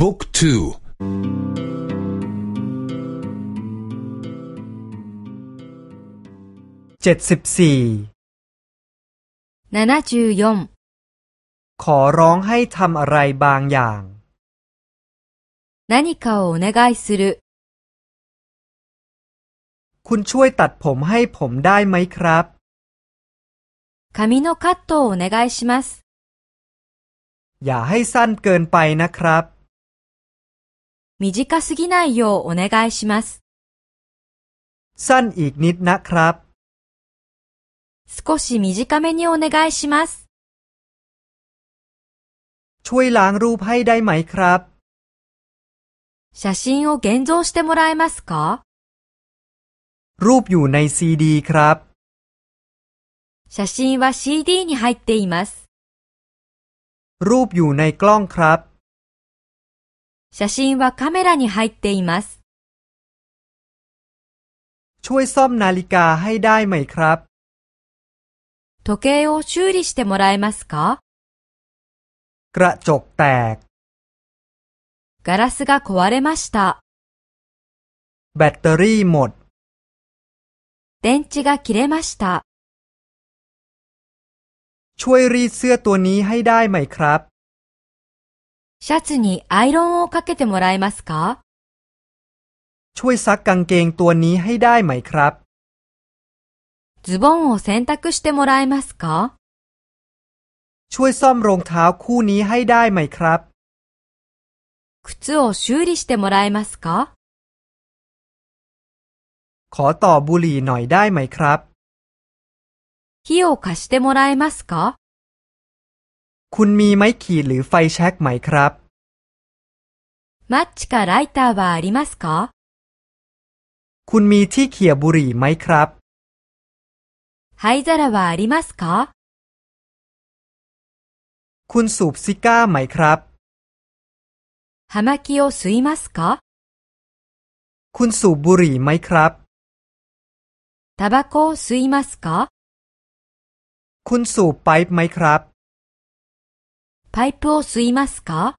บุ๊กทูเจ็ดสิบสี่ขอร้องให้ทำอะไรบางอย่าง何かをお願いするคุณช่วยตัดผมให้ผมได้ไหมครับ髪のカットをお願いしますอย่าให้สั้นเกินไปนะครับ 短すぎないようお願いします。สั้นอีกนิดนะครับ 少し短めにお願いします。ช่วยล้างรูปให้ได้ไหมครับ 写真を現像してもらえますかรูปอยู่ในซีดีครับ 写真は CD に入っています。รูปอยู่ในกล้องครับ 写真はカメラに入っています。ช่วยซ่อมนาฬิกาให้ได้ไหมครับ時計を修理してもらえますかกระจกแตกガラスが壊れました。แบตเตอรี่หมด電池が切れました。ช่วยรีดเสื้อตัวนี้ให้ได้ไหมครับ シャツにアイロンをかけてもらえますかช่วยซักกางเกงตัวนี้ให้ได้ไหมครับズボンを洗濯してもらえますかช่วยซ่อมรองเท้าคู่นี้ให้ได้ไหมครับ靴を修理してもらえますかขอต่อบุหรี่หน่อยได้ไหมครับ火を貸してもらえますか คุณมีไม้ขีดหรือไฟแช็กไหมครับマッチかライターはありますかคุณมีที่เขี่ยบุหรี่ไหมครับ灰皿はありますかคุณสูบซิก้าไหมครับ葉巻を吸いますかคุณสูบบุหรี่ไหมครับタバコを吸いますかคุณสูบไปป์ไหมครับ パイプを吸いますか？